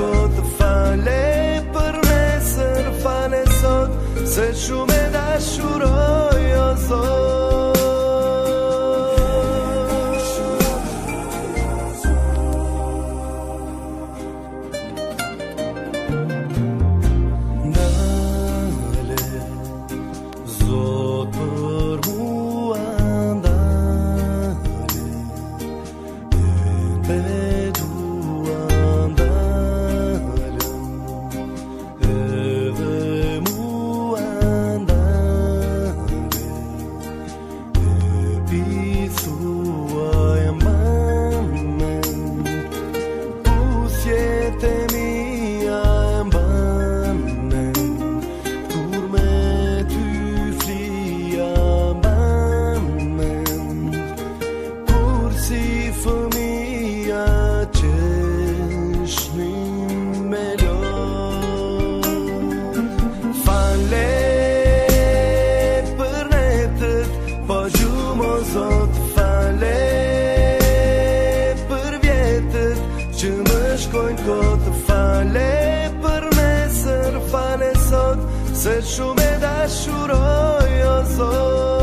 Këtë fale për mesën, fale sot, se shumë e dashuroj ozor. Shumë zot për mua, dale, چشم دستورای آزاد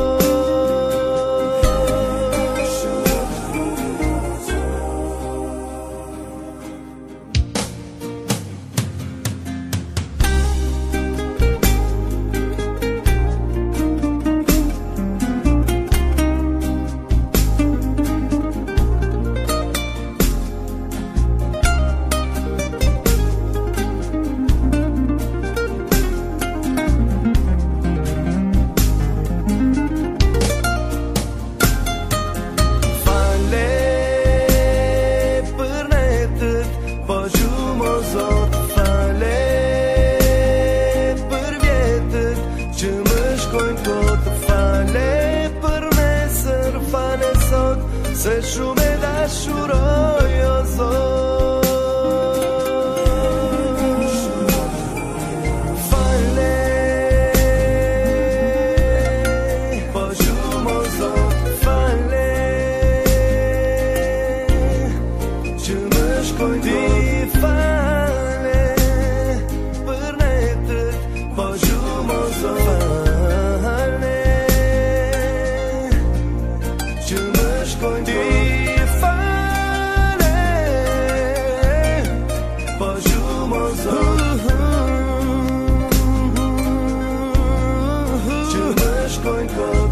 se shume dashuroj ozoj going go.